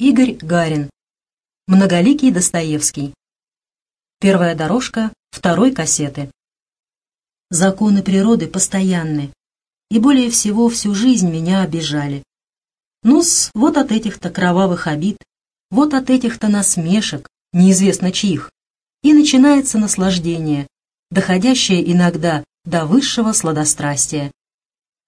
Игорь Гарин. Многоликий Достоевский. Первая дорожка второй кассеты. Законы природы постоянны, и более всего всю жизнь меня обижали. Ну-с, вот от этих-то кровавых обид, вот от этих-то насмешек, неизвестно чьих, и начинается наслаждение, доходящее иногда до высшего сладострастия.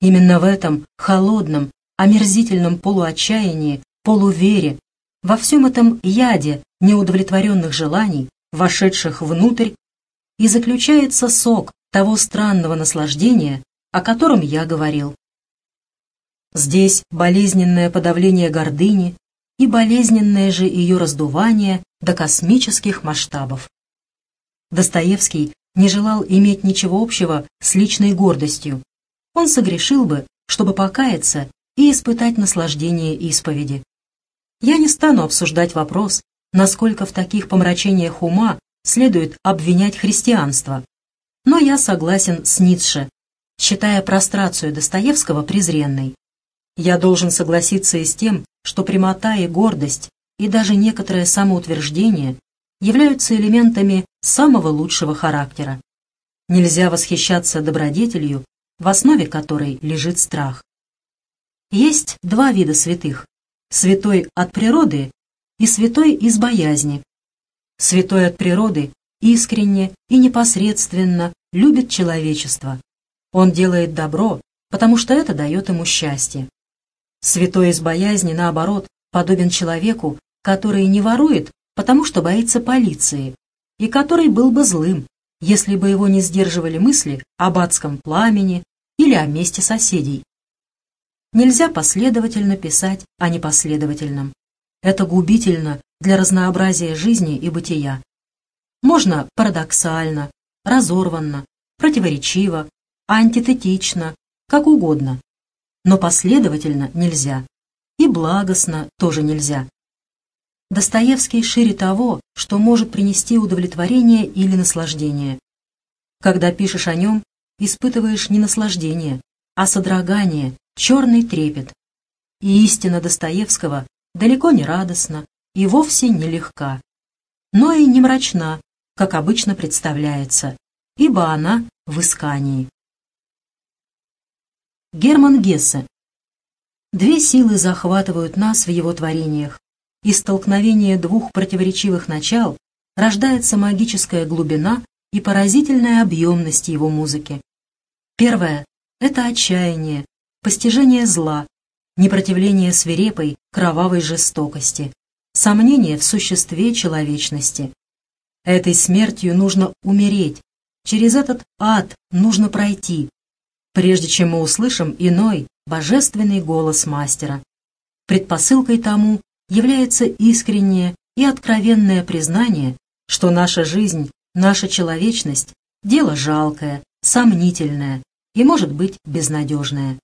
Именно в этом холодном, омерзительном полуотчаянии, полувере, во всем этом яде неудовлетворенных желаний, вошедших внутрь, и заключается сок того странного наслаждения, о котором я говорил. Здесь болезненное подавление гордыни и болезненное же ее раздувание до космических масштабов. Достоевский не желал иметь ничего общего с личной гордостью. Он согрешил бы, чтобы покаяться и испытать наслаждение исповеди. Я не стану обсуждать вопрос, насколько в таких помрачениях ума следует обвинять христианство. Но я согласен с Ницше, считая прострацию Достоевского презренной. Я должен согласиться и с тем, что прямота и гордость, и даже некоторое самоутверждение являются элементами самого лучшего характера. Нельзя восхищаться добродетелью, в основе которой лежит страх. Есть два вида святых святой от природы и святой из боязни. Святой от природы искренне и непосредственно любит человечество. Он делает добро, потому что это дает ему счастье. Святой из боязни, наоборот, подобен человеку, который не ворует, потому что боится полиции, и который был бы злым, если бы его не сдерживали мысли об адском пламени или о месте соседей. Нельзя последовательно писать о непоследовательном. Это губительно для разнообразия жизни и бытия. Можно парадоксально, разорванно, противоречиво, антитетично, как угодно. Но последовательно нельзя. И благостно тоже нельзя. Достоевский шире того, что может принести удовлетворение или наслаждение. Когда пишешь о нем, испытываешь не наслаждение, а содрогание, черный трепет. И истина Достоевского далеко не радостна и вовсе не легка, но и не мрачна, как обычно представляется, ибо она в искании. Герман Гессе. Две силы захватывают нас в его творениях. Из столкновения двух противоречивых начал рождается магическая глубина и поразительная объемность его музыки. Первое — это отчаяние, постижение зла, непротивление свирепой, кровавой жестокости, сомнение в существе человечности. Этой смертью нужно умереть, через этот ад нужно пройти, прежде чем мы услышим иной, божественный голос мастера. Предпосылкой тому является искреннее и откровенное признание, что наша жизнь, наша человечность – дело жалкое, сомнительное и, может быть, безнадежное.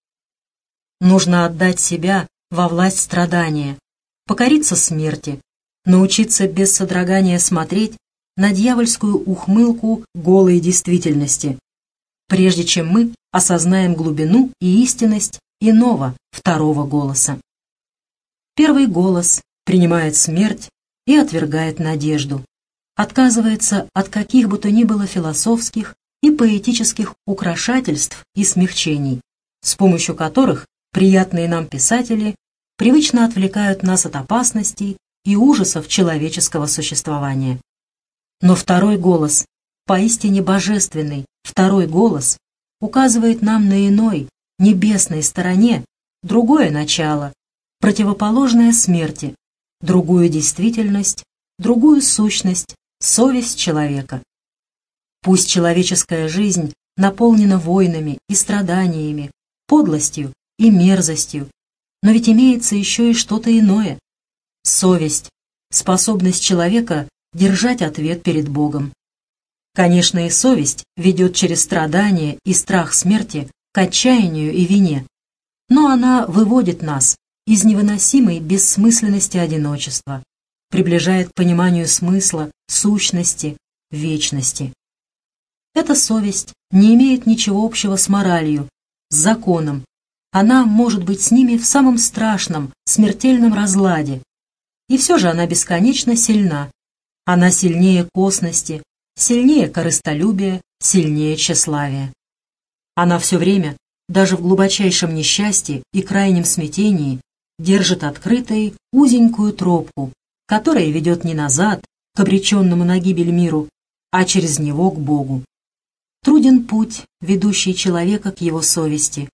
Нужно отдать себя во власть страдания, покориться смерти, научиться без содрогания смотреть на дьявольскую ухмылку голой действительности, прежде чем мы осознаем глубину и истинность иного, второго голоса. Первый голос принимает смерть и отвергает надежду, отказывается от каких бы то ни было философских и поэтических украшательств и смягчений, с помощью которых Приятные нам писатели привычно отвлекают нас от опасностей и ужасов человеческого существования. Но второй голос, поистине божественный, второй голос, указывает нам на иной, небесной стороне другое начало, противоположное смерти, другую действительность, другую сущность, совесть человека. Пусть человеческая жизнь наполнена войнами и страданиями, подлостью и мерзостью. Но ведь имеется еще и что-то иное. Совесть, способность человека держать ответ перед Богом. Конечно, и совесть ведет через страдания и страх смерти к отчаянию и вине, но она выводит нас из невыносимой бессмысленности одиночества, приближает к пониманию смысла, сущности, вечности. Эта совесть не имеет ничего общего с моралью, с законом, она может быть с ними в самом страшном, смертельном разладе. И все же она бесконечно сильна. Она сильнее косности, сильнее корыстолюбия, сильнее тщеславия. Она все время, даже в глубочайшем несчастье и крайнем смятении, держит открытой узенькую тропку, которая ведет не назад, к обреченному на гибель миру, а через него к Богу. Труден путь, ведущий человека к его совести.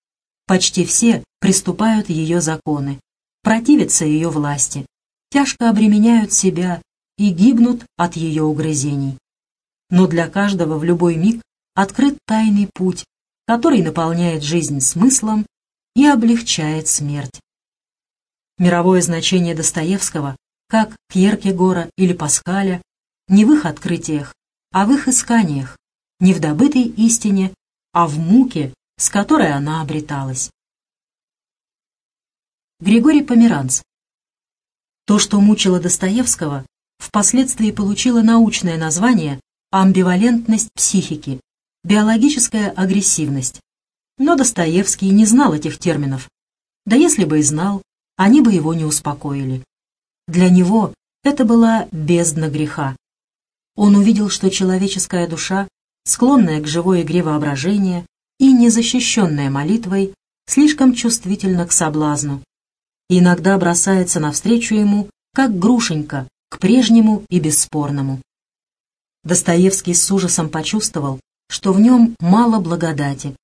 Почти все приступают ее законы, противятся ее власти, тяжко обременяют себя и гибнут от ее угрызений. Но для каждого в любой миг открыт тайный путь, который наполняет жизнь смыслом и облегчает смерть. Мировое значение Достоевского, как Кьеркегора или Паскаля, не в их открытиях, а в их исканиях, не в добытой истине, а в муке, с которой она обреталась. Григорий Померанц. То, что мучило Достоевского, впоследствии получило научное название амбивалентность психики, биологическая агрессивность. Но Достоевский не знал этих терминов. Да если бы и знал, они бы его не успокоили. Для него это была бездна греха. Он увидел, что человеческая душа склонная к живой игре воображения и незащищенная молитвой, слишком чувствительна к соблазну. Иногда бросается навстречу ему, как грушенька, к прежнему и бесспорному. Достоевский с ужасом почувствовал, что в нем мало благодати.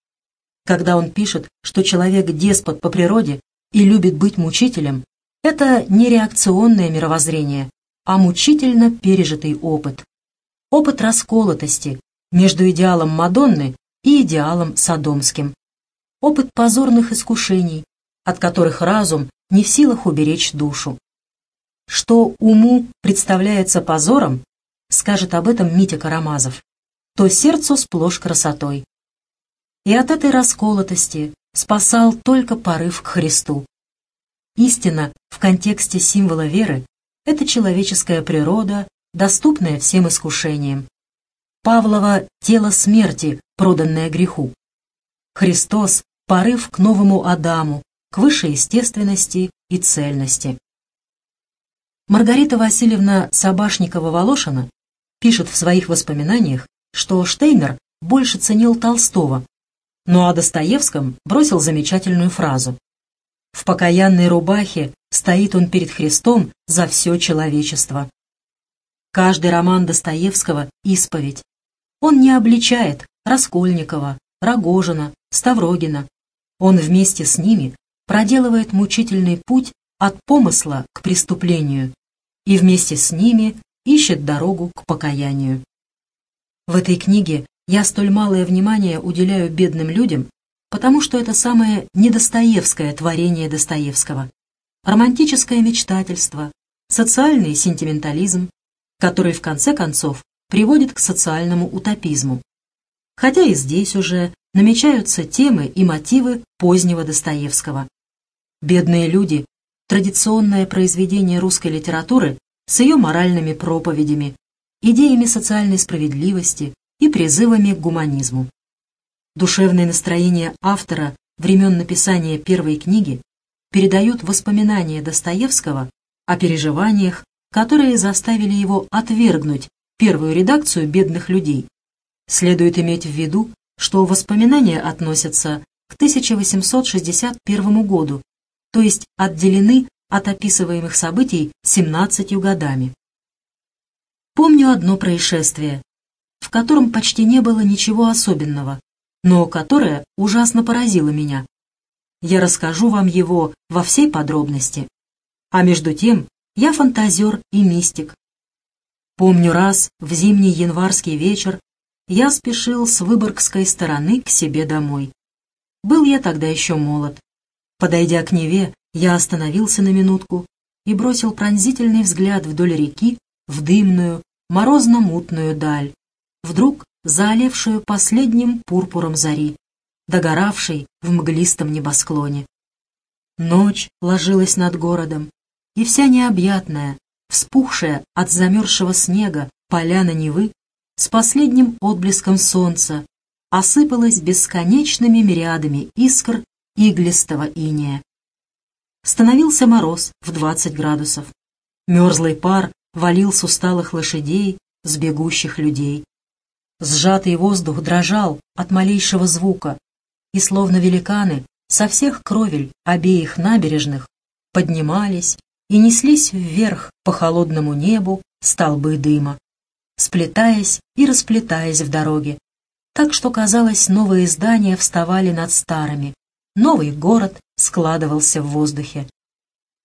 Когда он пишет, что человек деспот по природе и любит быть мучителем, это не реакционное мировоззрение, а мучительно пережитый опыт. Опыт расколотости, между идеалом Мадонны и идеалом Содомским. Опыт позорных искушений, от которых разум не в силах уберечь душу. Что уму представляется позором, скажет об этом Митя Карамазов, то сердцу сплошь красотой. И от этой расколотости спасал только порыв к Христу. Истина в контексте символа веры — это человеческая природа, доступная всем искушениям. Павлова тело смерти, проданное греху. Христос — порыв к новому Адаму, к высшей естественности и цельности. Маргарита Васильевна Собашникова-Волошина пишет в своих воспоминаниях, что Штейнер больше ценил Толстого, но о Достоевском бросил замечательную фразу. «В покаянной рубахе стоит он перед Христом за все человечество». Каждый роман Достоевского — исповедь, он не обличает Раскольникова, Рогожина, Ставрогина. Он вместе с ними проделывает мучительный путь от помысла к преступлению и вместе с ними ищет дорогу к покаянию. В этой книге я столь малое внимание уделяю бедным людям, потому что это самое недостоевское творение Достоевского. Романтическое мечтательство, социальный сентиментализм, который в конце концов приводит к социальному утопизму. Хотя и здесь уже намечаются темы и мотивы позднего Достоевского. «Бедные люди» — традиционное произведение русской литературы с ее моральными проповедями, идеями социальной справедливости и призывами к гуманизму. Душевное настроение автора времен написания первой книги передают воспоминания Достоевского о переживаниях, которые заставили его отвергнуть первую редакцию «Бедных людей», следует иметь в виду, что воспоминания относятся к 1861 году, то есть отделены от описываемых событий 17 годами. Помню одно происшествие, в котором почти не было ничего особенного, но которое ужасно поразило меня. Я расскажу вам его во всей подробности. А между тем я фантазер и мистик, Помню раз, в зимний январский вечер, я спешил с Выборгской стороны к себе домой. Был я тогда еще молод. Подойдя к Неве, я остановился на минутку и бросил пронзительный взгляд вдоль реки в дымную, морозно-мутную даль, вдруг залившую последним пурпуром зари, догоравшей в мглистом небосклоне. Ночь ложилась над городом, и вся необъятная, вспухшая от замерзшего снега поляна Невы с последним отблеском солнца осыпалась бесконечными мириадами искр иглистого иния. Становился мороз в 20 градусов. Мерзлый пар валил с усталых лошадей, с бегущих людей. Сжатый воздух дрожал от малейшего звука, и словно великаны со всех кровель обеих набережных поднимались и неслись вверх по холодному небу столбы дыма, сплетаясь и расплетаясь в дороге, так что, казалось, новые здания вставали над старыми, новый город складывался в воздухе.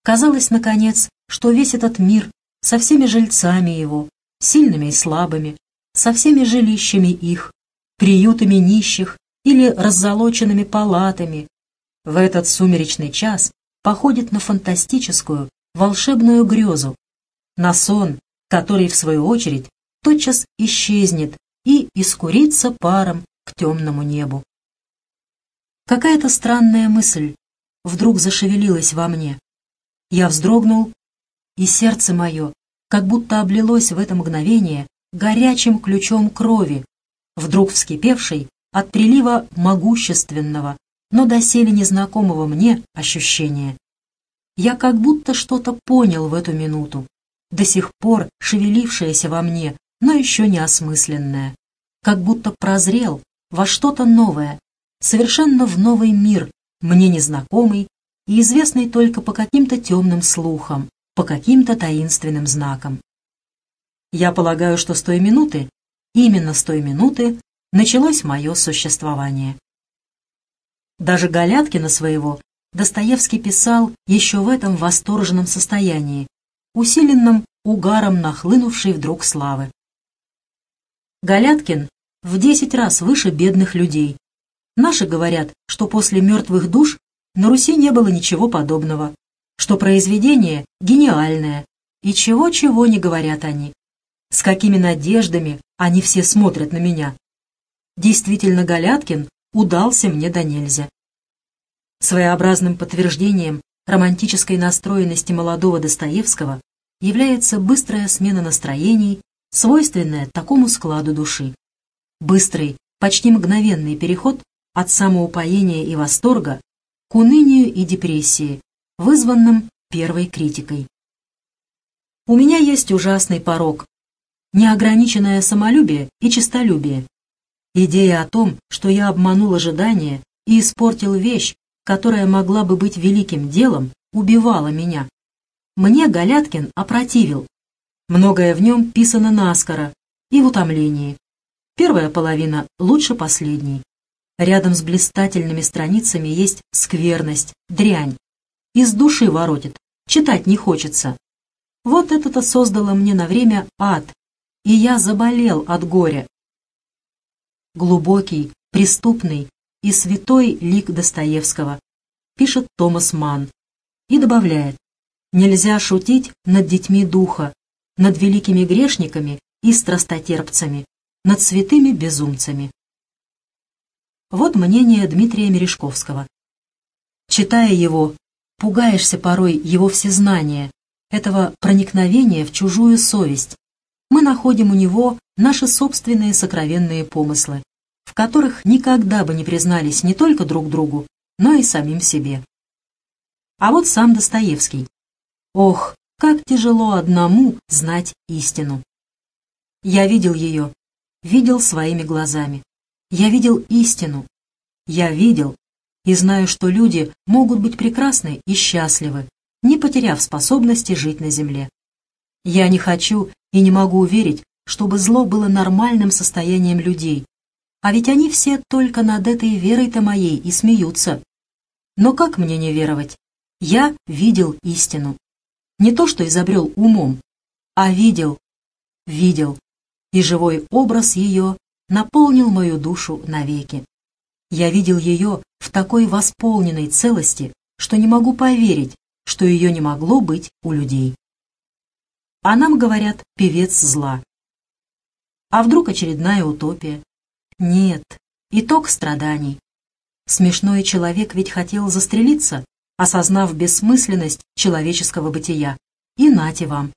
Казалось, наконец, что весь этот мир со всеми жильцами его, сильными и слабыми, со всеми жилищами их, приютами нищих или раззолоченными палатами, в этот сумеречный час походит на фантастическую, волшебную грезу, на сон, который, в свою очередь, тотчас исчезнет и искурится паром к темному небу. Какая-то странная мысль вдруг зашевелилась во мне. Я вздрогнул, и сердце мое как будто облилось в это мгновение горячим ключом крови, вдруг вскипевшей от прилива могущественного, но доселе незнакомого мне ощущения. Я как будто что-то понял в эту минуту, до сих пор шевелившееся во мне, но еще не осмысленное, как будто прозрел во что-то новое, совершенно в новый мир, мне незнакомый и известный только по каким-то темным слухам, по каким-то таинственным знакам. Я полагаю, что с той минуты, именно с той минуты, началось мое существование. Даже Галяткина своего Достоевский писал еще в этом восторженном состоянии, усиленном угаром нахлынувшей вдруг славы. Галяткин в десять раз выше бедных людей. Наши говорят, что после «Мертвых душ» на Руси не было ничего подобного, что произведение гениальное, и чего-чего не говорят они. С какими надеждами они все смотрят на меня. Действительно, Галяткин удался мне до нельзя. Своеобразным подтверждением романтической настроенности молодого Достоевского является быстрая смена настроений, свойственная такому складу души. Быстрый, почти мгновенный переход от самоупоения и восторга к унынию и депрессии, вызванным первой критикой. У меня есть ужасный порог, неограниченное самолюбие и честолюбие. Идея о том, что я обманул ожидания и испортил вещь, которая могла бы быть великим делом, убивала меня. Мне Галяткин опротивил. Многое в нем писано наскоро и в утомлении. Первая половина лучше последней. Рядом с блистательными страницами есть скверность, дрянь. Из души воротит, читать не хочется. Вот это-то создало мне на время ад, и я заболел от горя. Глубокий, преступный и святой лик Достоевского, пишет Томас Манн, и добавляет, нельзя шутить над детьми духа, над великими грешниками и страстотерпцами, над святыми безумцами. Вот мнение Дмитрия Мережковского. Читая его, пугаешься порой его всезнания, этого проникновения в чужую совесть. Мы находим у него наши собственные сокровенные помыслы, в которых никогда бы не признались не только друг другу, но и самим себе. А вот сам Достоевский. Ох, как тяжело одному знать истину. Я видел ее, видел своими глазами. Я видел истину. Я видел и знаю, что люди могут быть прекрасны и счастливы, не потеряв способности жить на земле. Я не хочу и не могу уверить, чтобы зло было нормальным состоянием людей, а ведь они все только над этой верой-то моей и смеются. Но как мне не веровать? Я видел истину. Не то, что изобрел умом, а видел, видел, и живой образ ее наполнил мою душу навеки. Я видел ее в такой восполненной целости, что не могу поверить, что ее не могло быть у людей. А нам говорят «певец зла». А вдруг очередная утопия? Нет, итог страданий. Смешной человек ведь хотел застрелиться, осознав бессмысленность человеческого бытия. И нате вам.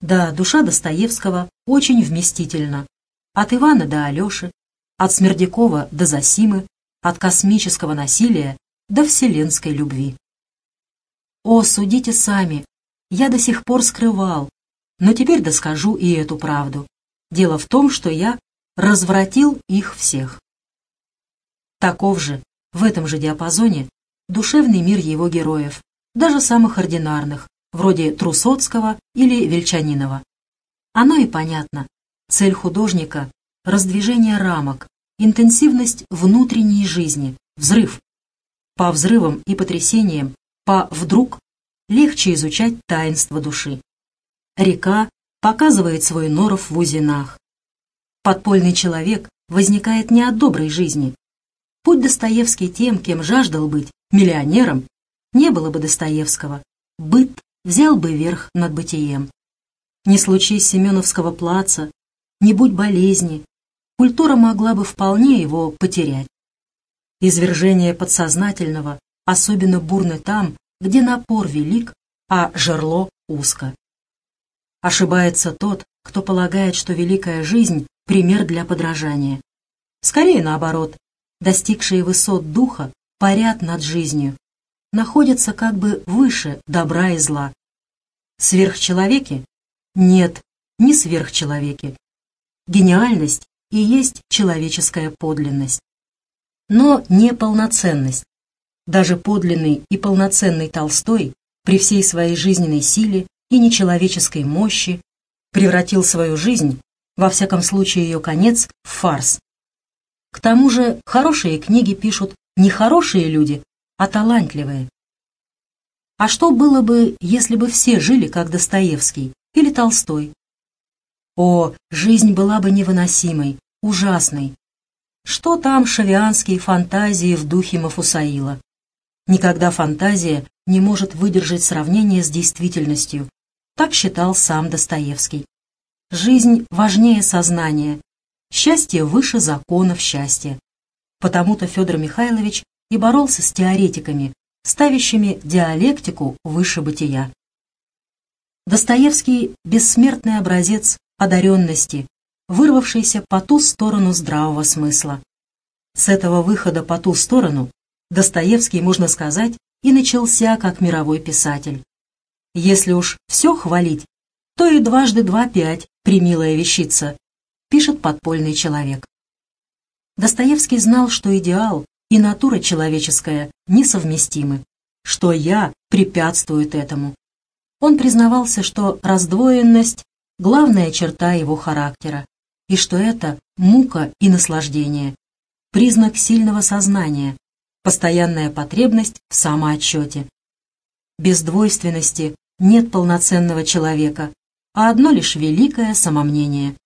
Да, душа Достоевского очень вместительна. От Ивана до Алеши, от Смердякова до Засимы, от космического насилия до вселенской любви. О, судите сами, я до сих пор скрывал, но теперь доскажу и эту правду. Дело в том, что я развратил их всех. Таков же, в этом же диапазоне, душевный мир его героев, даже самых ординарных, вроде Трусоцкого или Вельчанинова. Оно и понятно. Цель художника — раздвижение рамок, интенсивность внутренней жизни, взрыв. По взрывам и потрясениям, по «вдруг» легче изучать таинство души. Река показывает свой норов в узинах. Подпольный человек возникает не от доброй жизни. Путь Достоевский тем, кем жаждал быть, миллионером, не было бы Достоевского. Быт взял бы верх над бытием. Не случись Семеновского плаца, не будь болезни, культура могла бы вполне его потерять. Извержение подсознательного особенно бурно там, где напор велик, а жерло узко. Ошибается тот, кто полагает, что великая жизнь — пример для подражания. Скорее наоборот, достигшие высот духа парят над жизнью, находятся как бы выше добра и зла. Сверхчеловеки? Нет, не сверхчеловеки. Гениальность и есть человеческая подлинность. Но не полноценность. Даже подлинный и полноценный Толстой при всей своей жизненной силе и нечеловеческой мощи превратил свою жизнь, во всяком случае ее конец, в фарс. К тому же хорошие книги пишут не хорошие люди, а талантливые. А что было бы, если бы все жили, как Достоевский или Толстой? О, жизнь была бы невыносимой, ужасной. Что там шавианские фантазии в духе Мафусаила? Никогда фантазия не может выдержать сравнение с действительностью. Так считал сам Достоевский. Жизнь важнее сознания. Счастье выше законов счастья. Потому-то Федор Михайлович и боролся с теоретиками, ставящими диалектику выше бытия. Достоевский — бессмертный образец одаренности, вырвавшийся по ту сторону здравого смысла. С этого выхода по ту сторону Достоевский, можно сказать, и начался как мировой писатель. Если уж все хвалить, то и дважды два пять, примилая вещица, пишет подпольный человек. Достоевский знал, что идеал и натура человеческая несовместимы, что «я» препятствует этому. Он признавался, что раздвоенность — главная черта его характера, и что это мука и наслаждение, признак сильного сознания, постоянная потребность в самоотчете. Без двойственности нет полноценного человека, а одно лишь великое самомнение.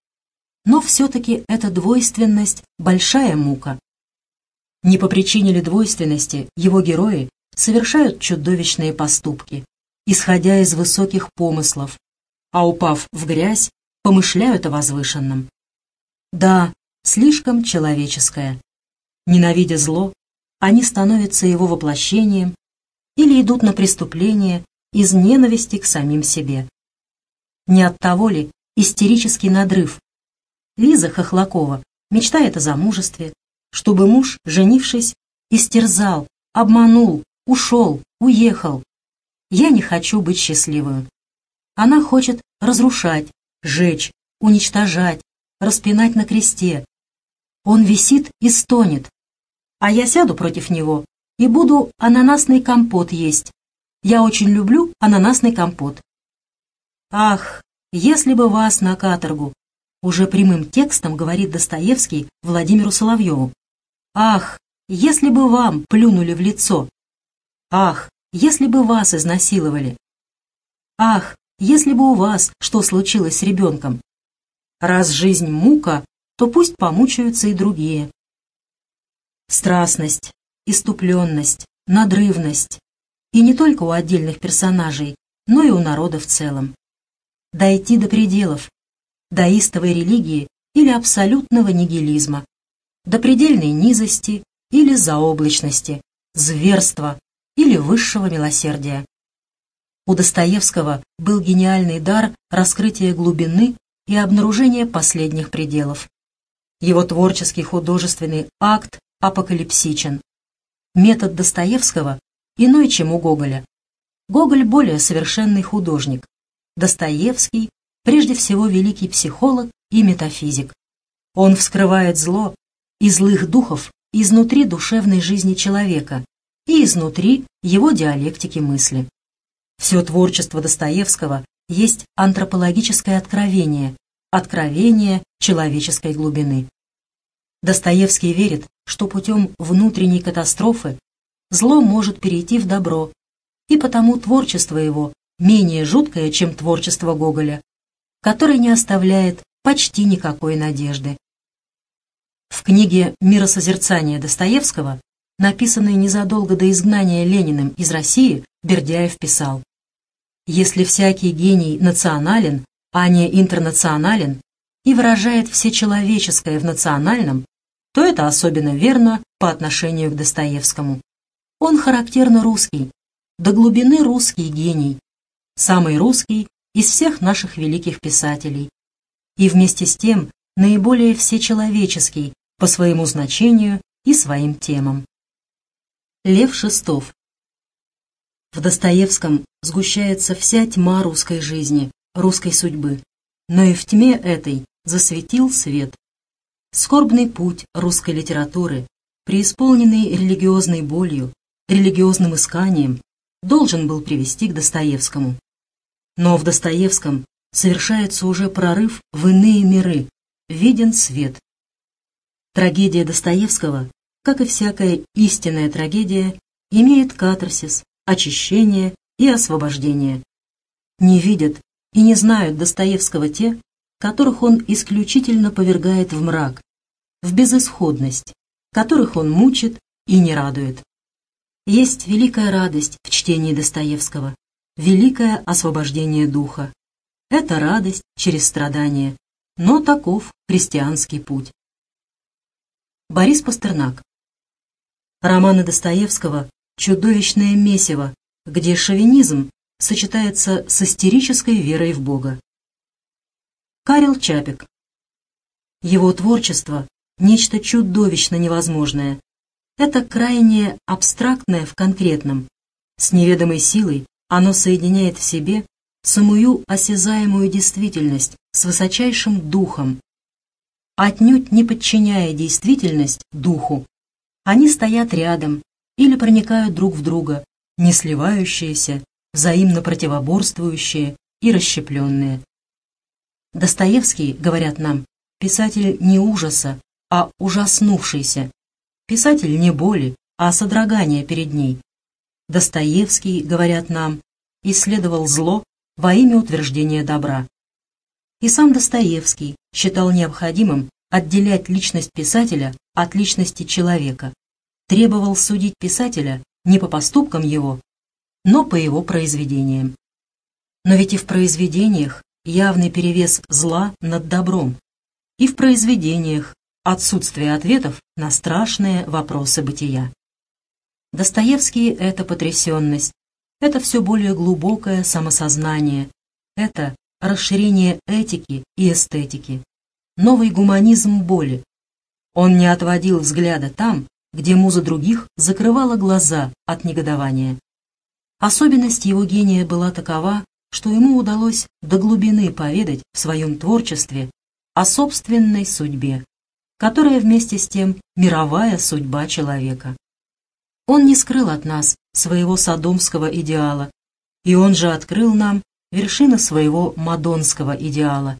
Но все-таки эта двойственность — большая мука. Не по причине ли двойственности его герои совершают чудовищные поступки, исходя из высоких помыслов, а упав в грязь, помышляют о возвышенном. Да, слишком человеческое. Ненавидя зло, они становятся его воплощением или идут на преступление из ненависти к самим себе. Не от того ли истерический надрыв? Лиза Хохлакова мечтает о замужестве, чтобы муж, женившись, истерзал, обманул, ушел, уехал. Я не хочу быть счастливой. Она хочет разрушать, жечь, уничтожать, распинать на кресте. Он висит и стонет. А я сяду против него и буду ананасный компот есть. Я очень люблю ананасный компот. Ах, если бы вас на каторгу, уже прямым текстом говорит Достоевский Владимиру Соловьеву. Ах, если бы вам плюнули в лицо! Ах, если бы вас изнасиловали! Ах, если бы у вас что случилось с ребенком! Раз жизнь мука, то пусть помучаются и другие. Страстность, иступленность, надрывность. И не только у отдельных персонажей, но и у народа в целом. Дойти до пределов, до истовой религии или абсолютного нигилизма, до предельной низости или заоблачности, зверства или высшего милосердия. У Достоевского был гениальный дар раскрытия глубины и обнаружения последних пределов. Его творческий художественный акт апокалипсичен. Метод Достоевского иной, чем у Гоголя. Гоголь более совершенный художник. Достоевский прежде всего великий психолог и метафизик. Он вскрывает зло и злых духов изнутри душевной жизни человека и изнутри его диалектики мысли. Все творчество Достоевского есть антропологическое откровение, откровение человеческой глубины. Достоевский верит, что путем внутренней катастрофы зло может перейти в добро, и потому творчество его менее жуткое, чем творчество Гоголя, который не оставляет почти никакой надежды. В книге «Миросозерцание» Достоевского, написанной незадолго до изгнания Лениным из России, Бердяев писал «Если всякий гений национален, а не интернационален, и выражает всечеловеческое в национальном, то это особенно верно по отношению к Достоевскому. Он характерно русский, до глубины русский гений, самый русский из всех наших великих писателей, и вместе с тем наиболее всечеловеческий по своему значению и своим темам. Лев Шестов В Достоевском сгущается вся тьма русской жизни, русской судьбы, но и в тьме этой засветил свет. Скорбный путь русской литературы, преисполненный религиозной болью, религиозным исканием, должен был привести к Достоевскому. Но в Достоевском совершается уже прорыв в иные миры, виден свет. Трагедия Достоевского, как и всякая истинная трагедия, имеет катарсис, очищение и освобождение. Не видят и не знают Достоевского те, которых он исключительно повергает в мрак, в безысходность, которых он мучит и не радует. Есть великая радость в чтении Достоевского, великое освобождение духа. Это радость через страдания, но таков христианский путь. Борис Пастернак Романы Достоевского «Чудовищное месиво», где шовинизм сочетается с истерической верой в Бога. Карел Чапик Его творчество – нечто чудовищно невозможное. Это крайне абстрактное в конкретном. С неведомой силой оно соединяет в себе самую осязаемую действительность с высочайшим духом. Отнюдь не подчиняя действительность духу, они стоят рядом или проникают друг в друга, не сливающиеся, взаимно противоборствующие и расщепленные. Достоевский, говорят нам, писатель не ужаса, а ужаснувшийся. Писатель не боли, а содрогания перед ней. Достоевский, говорят нам, исследовал зло во имя утверждения добра. И сам Достоевский считал необходимым отделять личность писателя от личности человека, требовал судить писателя не по поступкам его, но по его произведениям. Но ведь и в произведениях явный перевес зла над добром, и в произведениях отсутствие ответов на страшные вопросы бытия. Достоевский — это потрясенность, это все более глубокое самосознание, это расширение этики и эстетики, новый гуманизм боли. Он не отводил взгляда там, где муза других закрывала глаза от негодования. Особенность его гения была такова, что ему удалось до глубины поведать в своем творчестве о собственной судьбе, которая вместе с тем мировая судьба человека. Он не скрыл от нас своего садомского идеала, и он же открыл нам вершины своего мадонского идеала.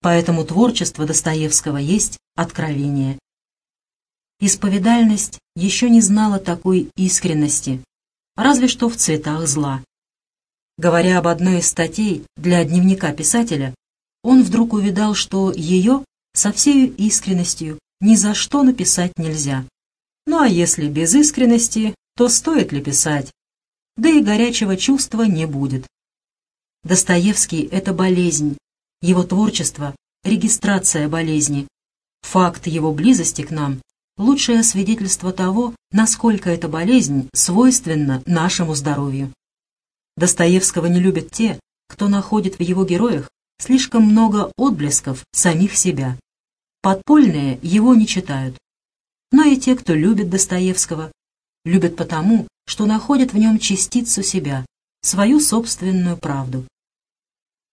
Поэтому творчество Достоевского есть откровение. Исповедальность еще не знала такой искренности, разве что в цветах зла. Говоря об одной из статей для дневника писателя, он вдруг увидал, что ее со всей искренностью ни за что написать нельзя. Ну а если без искренности, то стоит ли писать? Да и горячего чувства не будет. Достоевский — это болезнь, его творчество — регистрация болезни. Факт его близости к нам — лучшее свидетельство того, насколько эта болезнь свойственна нашему здоровью. Достоевского не любят те, кто находит в его героях слишком много отблесков самих себя. Подпольные его не читают но и те, кто любит Достоевского, любят потому, что находят в нем частицу себя, свою собственную правду.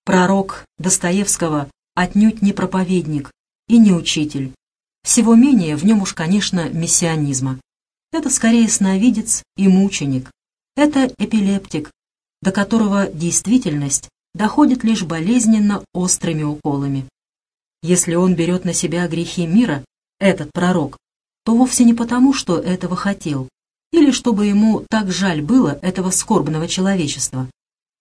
Пророк Достоевского отнюдь не проповедник и не учитель. Всего менее в нем уж, конечно, мессианизма. Это скорее сновидец и мученик. Это эпилептик, до которого действительность доходит лишь болезненно острыми уколами. Если он берет на себя грехи мира, этот пророк, то вовсе не потому, что этого хотел, или чтобы ему так жаль было этого скорбного человечества,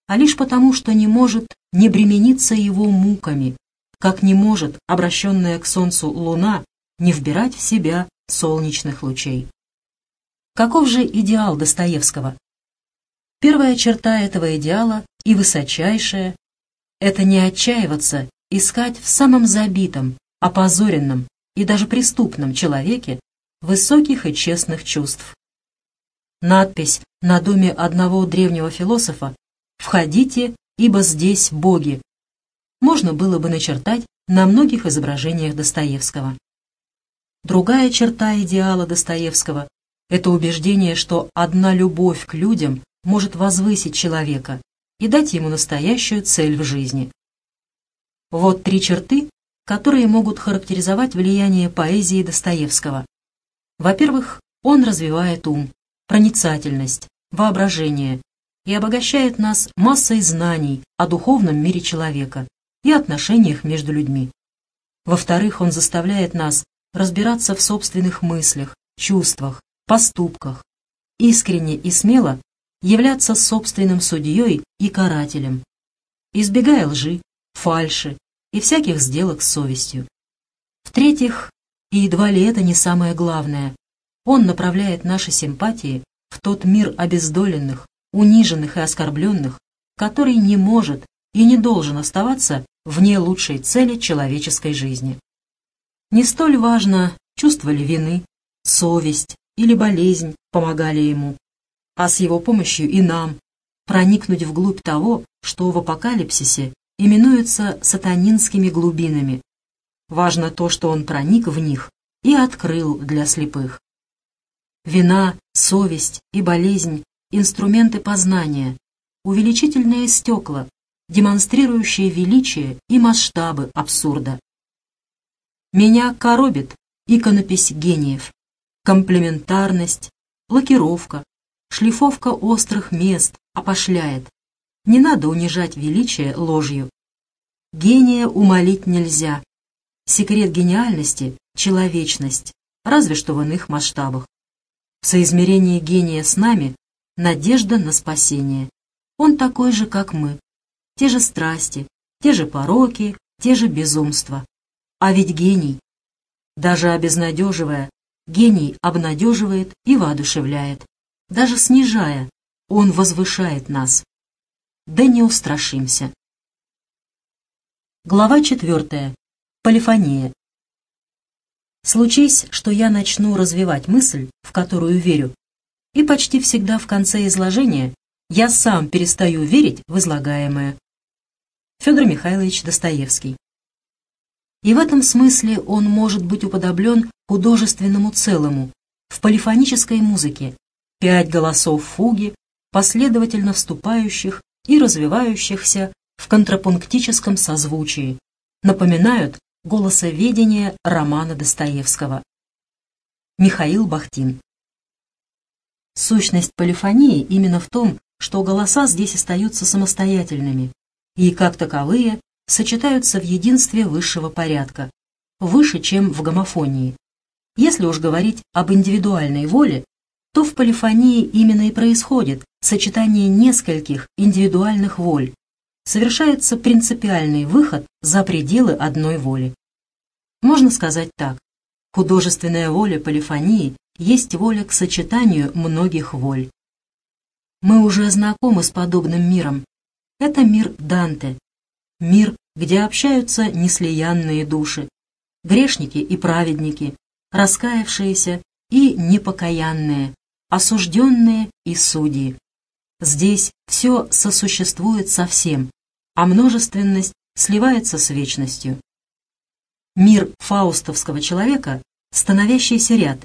а лишь потому, что не может не бремениться его муками, как не может обращенная к солнцу луна не вбирать в себя солнечных лучей. Каков же идеал Достоевского? Первая черта этого идеала и высочайшая – это не отчаиваться, искать в самом забитом, опозоренном и даже преступном человеке высоких и честных чувств. Надпись на доме одного древнего философа «Входите, ибо здесь боги» можно было бы начертать на многих изображениях Достоевского. Другая черта идеала Достоевского – это убеждение, что одна любовь к людям может возвысить человека и дать ему настоящую цель в жизни. Вот три черты, которые могут характеризовать влияние поэзии Достоевского. Во-первых, он развивает ум, проницательность, воображение и обогащает нас массой знаний о духовном мире человека и отношениях между людьми. Во-вторых, он заставляет нас разбираться в собственных мыслях, чувствах, поступках, искренне и смело являться собственным судьей и карателем, избегая лжи, фальши и всяких сделок с совестью. В-третьих, и едва ли это не самое главное, он направляет наши симпатии в тот мир обездоленных, униженных и оскорбленных, который не может и не должен оставаться вне лучшей цели человеческой жизни. Не столь важно, чувство ли вины, совесть или болезнь помогали ему, а с его помощью и нам проникнуть вглубь того, что в апокалипсисе именуется сатанинскими глубинами. Важно то, что он проник в них и открыл для слепых. Вина, совесть и болезнь – инструменты познания, увеличительные стекла, демонстрирующие величие и масштабы абсурда. Меня коробит иконопись гениев, комплементарность, лакировка, шлифовка острых мест опошляет. Не надо унижать величие ложью. Гения умолить нельзя. Секрет гениальности — человечность, разве что в иных масштабах. В соизмерении гения с нами — надежда на спасение. Он такой же, как мы. Те же страсти, те же пороки, те же безумства. А ведь гений, даже обезнадеживая, гений обнадеживает и воодушевляет. Даже снижая, он возвышает нас. Да не устрашимся. Глава четвертая. Полифония. Случись, что я начну развивать мысль, в которую верю, и почти всегда в конце изложения я сам перестаю верить в излагаемое. Федор Михайлович Достоевский. И в этом смысле он может быть уподоблен художественному целому, в полифонической музыке, пять голосов фуги, последовательно вступающих и развивающихся в контрапунктическом созвучии, напоминают голосоведение романа Достоевского. Михаил Бахтин Сущность полифонии именно в том, что голоса здесь остаются самостоятельными и, как таковые, сочетаются в единстве высшего порядка, выше, чем в гомофонии. Если уж говорить об индивидуальной воле, то в полифонии именно и происходит сочетание нескольких индивидуальных воль, совершается принципиальный выход за пределы одной воли. Можно сказать так. Художественная воля полифонии есть воля к сочетанию многих воль. Мы уже знакомы с подобным миром. Это мир Данте, мир, где общаются неслиянные души, грешники и праведники, раскаявшиеся и непокаянные, осужденные и судьи. Здесь все сосуществует со всем, а множественность сливается с вечностью. Мир фаустовского человека – становящийся ряд.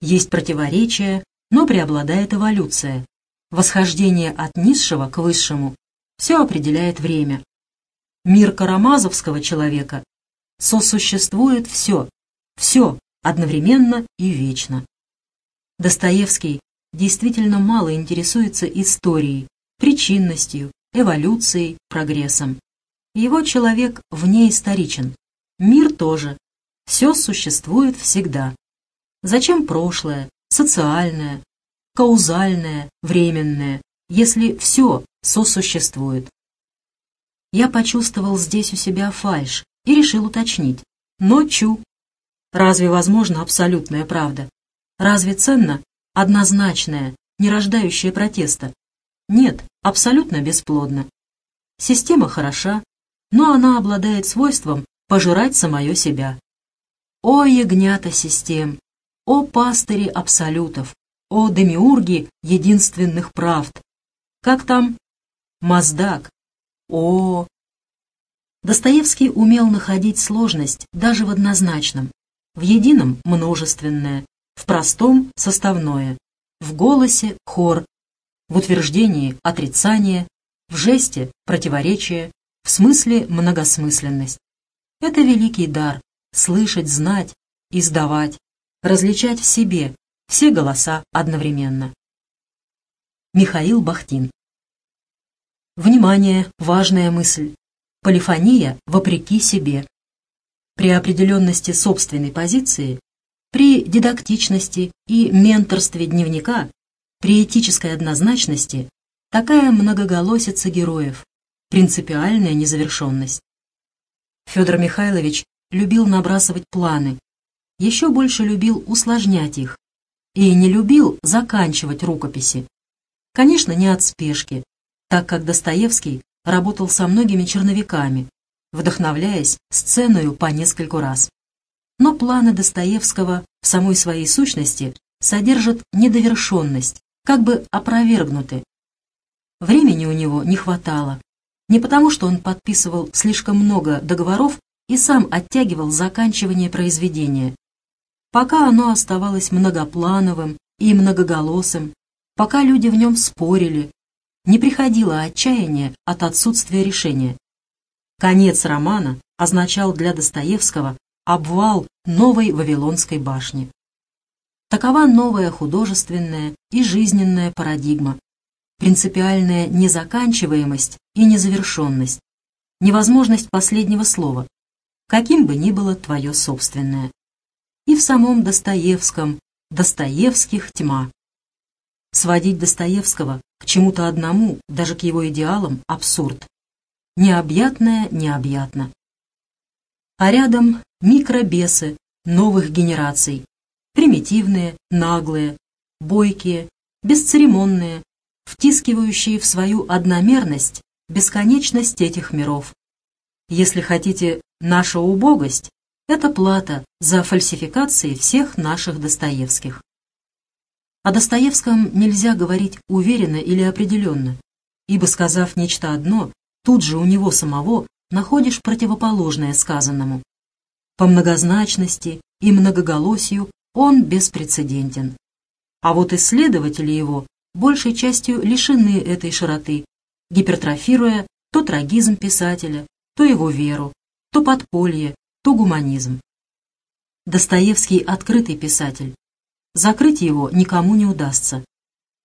Есть противоречия, но преобладает эволюция. восхождение от низшего к высшему все определяет время. Мир карамазовского человека сосуществует все, все одновременно и вечно. Достоевский действительно мало интересуется историей, причинностью, эволюцией, прогрессом. Его человек вне историчен. Мир тоже. Все существует всегда. Зачем прошлое, социальное, каузальное, временное, если все сосуществует? Я почувствовал здесь у себя фальшь и решил уточнить. Но чу. Разве возможна абсолютная правда? Разве ценно однозначная, не рождающая протеста? Нет, абсолютно бесплодно. Система хороша, но она обладает свойством пожирать самое себя. О, ягнята систем! О, пастыри абсолютов! О, демиурги единственных правд! Как там? Маздак! О! Достоевский умел находить сложность даже в однозначном, в едином — множественное, в простом — составное, в голосе — хор, в утверждении — отрицание, в жесте — противоречие, в смысле — многосмысленность. Это великий дар — слышать, знать, издавать, различать в себе все голоса одновременно. Михаил Бахтин Внимание, важная мысль. Полифония вопреки себе. При определенности собственной позиции, при дидактичности и менторстве дневника, при этической однозначности такая многоголосица героев, принципиальная незавершенность. Федор Михайлович любил набрасывать планы, еще больше любил усложнять их и не любил заканчивать рукописи. Конечно, не от спешки, так как Достоевский работал со многими черновиками, вдохновляясь сценою по нескольку раз. Но планы Достоевского в самой своей сущности содержат недовершенность, как бы опровергнуты. Времени у него не хватало, не потому что он подписывал слишком много договоров и сам оттягивал заканчивание произведения. Пока оно оставалось многоплановым и многоголосым, пока люди в нем спорили, не приходило отчаяние от отсутствия решения. Конец романа означал для Достоевского обвал новой Вавилонской башни. Такова новая художественная и жизненная парадигма, принципиальная незаканчиваемость и незавершенность, невозможность последнего слова, каким бы ни было твое собственное. И в самом Достоевском, Достоевских тьма. Сводить Достоевского к чему-то одному, даже к его идеалам, абсурд. Необъятное необъятно. А рядом микробесы новых генераций, примитивные, наглые, бойкие, бесцеремонные, втискивающие в свою одномерность бесконечность этих миров. Если хотите, наша убогость — это плата за фальсификации всех наших Достоевских. О Достоевском нельзя говорить уверенно или определенно, ибо, сказав нечто одно, тут же у него самого находишь противоположное сказанному. По многозначности и многоголосию он беспрецедентен. А вот исследователи его большей частью лишены этой широты, гипертрофируя то трагизм писателя, то его веру, то подполье, то гуманизм. Достоевский открытый писатель. Закрыть его никому не удастся.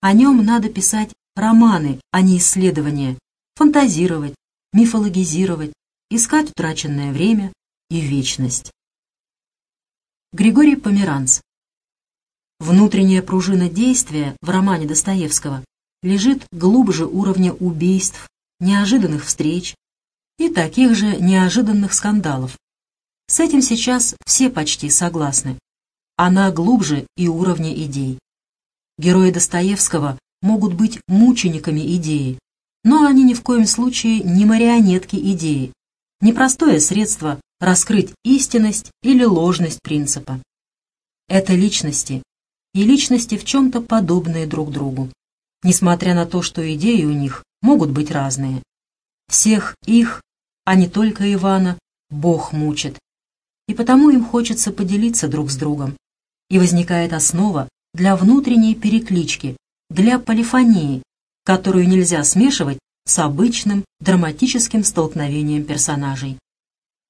О нем надо писать романы, а не исследования, фантазировать, мифологизировать, искать утраченное время и вечность. Григорий Померанц Внутренняя пружина действия в романе Достоевского лежит глубже уровня убийств, неожиданных встреч и таких же неожиданных скандалов. С этим сейчас все почти согласны. Она глубже и уровня идей. Герои Достоевского могут быть мучениками идеи, но они ни в коем случае не марионетки идеи, не простое средство раскрыть истинность или ложность принципа. Это личности, и личности в чем-то подобные друг другу, несмотря на то, что идеи у них могут быть разные. Всех их, а не только Ивана, Бог мучит, и потому им хочется поделиться друг с другом. И возникает основа для внутренней переклички, для полифонии, которую нельзя смешивать с обычным драматическим столкновением персонажей.